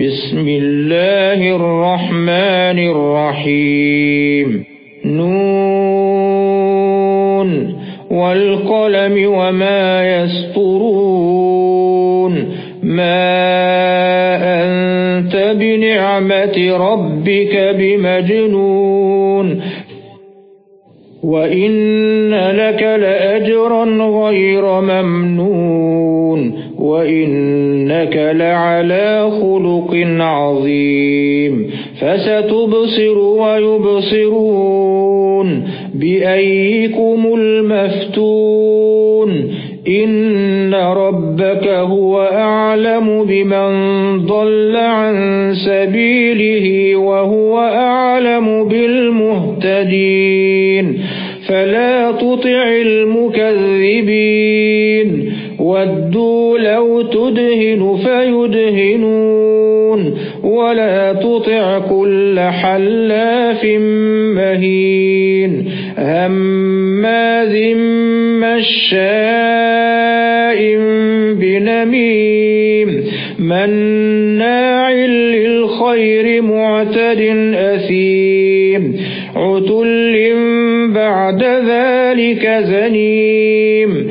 بسم الله الرحمن الرحيم. نون. والقلم وما يسطرون. ما أنت بنعمة ربك بمجنون. وَإِنَّ لَكَ لَأَجْرًا غَيْرَ مَمْنُونٍ. وَإِنَّكَ لَعَلَى خُلُقٍ عَظِيمٍ فَسَتُبْصِرُ وَيُبْصِرُونَ بِأَييِّكُمُ الْمَفْتُونُ إِنَّ رَبَّكَ هُوَ أَعْلَمُ بِمَنْ ضَلَّ عَن سَبِيلِهِ وَهُوَ أَعْلَمُ بِالْمُهْتَدِينَ فَلَا تُطِعِ الْمُكَذِّبِينَ وَدُّوا لَوْ تُدْهِنُ فَيُدْهِنُونَ وَلَا تُطِعْ كُلَّ حَلَّافٍ مَّهِينٍ هَمَّازٍ مَّشَّاءٍ بِنَمِيمٍ مَّنَّاعٍ لِّلْخَيْرِ مُعْتَدٍ أَثِيمٍ عُتُلٍّ بَعْدَ ذَلِكَ زَنِيمٍ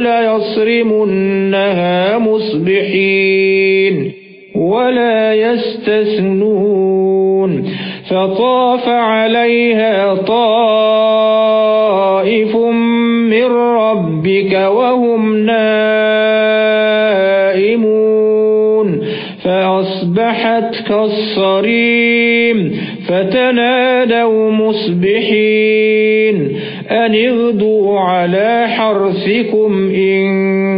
لَيَصْرِمُنَّهَا مُصْبِحِينَ وَلَا يَسْتَثْنُونَ فَطَافَ عَلَيْهَا طَائِفٌ مِّن رَّبِّكَ وَهُمْ نَائِمُونَ فَأَصْبَحَتْ كَالصَّرِيمِ فَتَنَادَوْا مُصْبِحِينَ أَنِ اغْدُوا عَلَى حَرْثِكُمْ إِن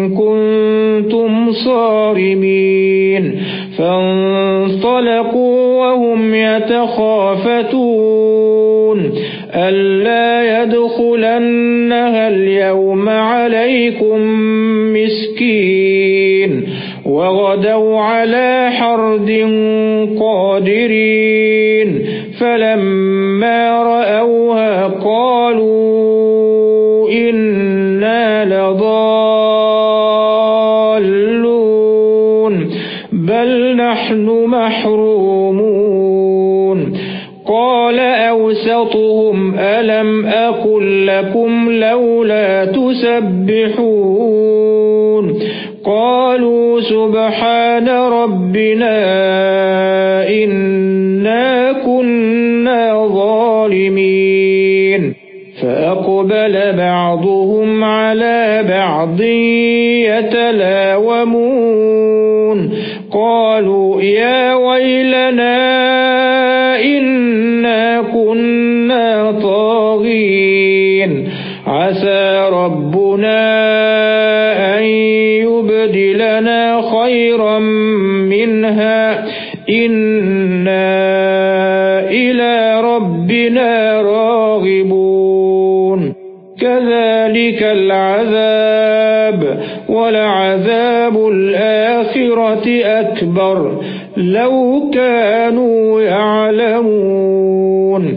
كُنتُمْ صَارِمِينَ فَانطَلَقُوا وَهُمْ يَتَخَافَتُونَ أَلَّا يَدْخُلَنَّهَا الْيَوْمَ عَلَيْكُمْ مِسْكِينٌ وَغَدَوْا عَلَى حَرْدٍ قَادِرِينَ فَلَمَّا رَأَوْهَا لَّكُمْ لَوْلَا تُسَبِّحُونَ. قَالُوا سُبْحَانَ رَبِّنَا إِنَّا كُنَّا ظَالِمِينَ. فَأَقْبَلَ بَعْضُهُمْ عَلَى بَعْضٍ يَتَلَاوَمُونَ. قَالُوا يَا وَيْلَنَا إِنَّا خَيْرًا مِنْهَا. إِنَّا إِلَى رَبِّنَا رَاغِبُونَ. كَذَلِكَ الْعَذَابُ وَلَعَذَابُ الْآخِرَةِ أَكْبَرُ. لَوْ كَانُوا يَعْلَمُونَ.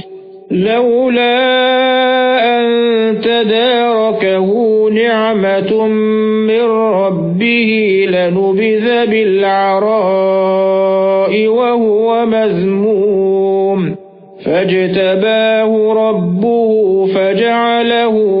لَوْلَا أَن تَدَارَكَهُ نِعْمَةٌ مِّن رَّبِّهِ لَنُبِذَ بِالْعَرَاءِ وَهُوَ مَذْمُومٌ. فَاجْتَبَاهُ رَبُّهُ فَجَعَلَهُ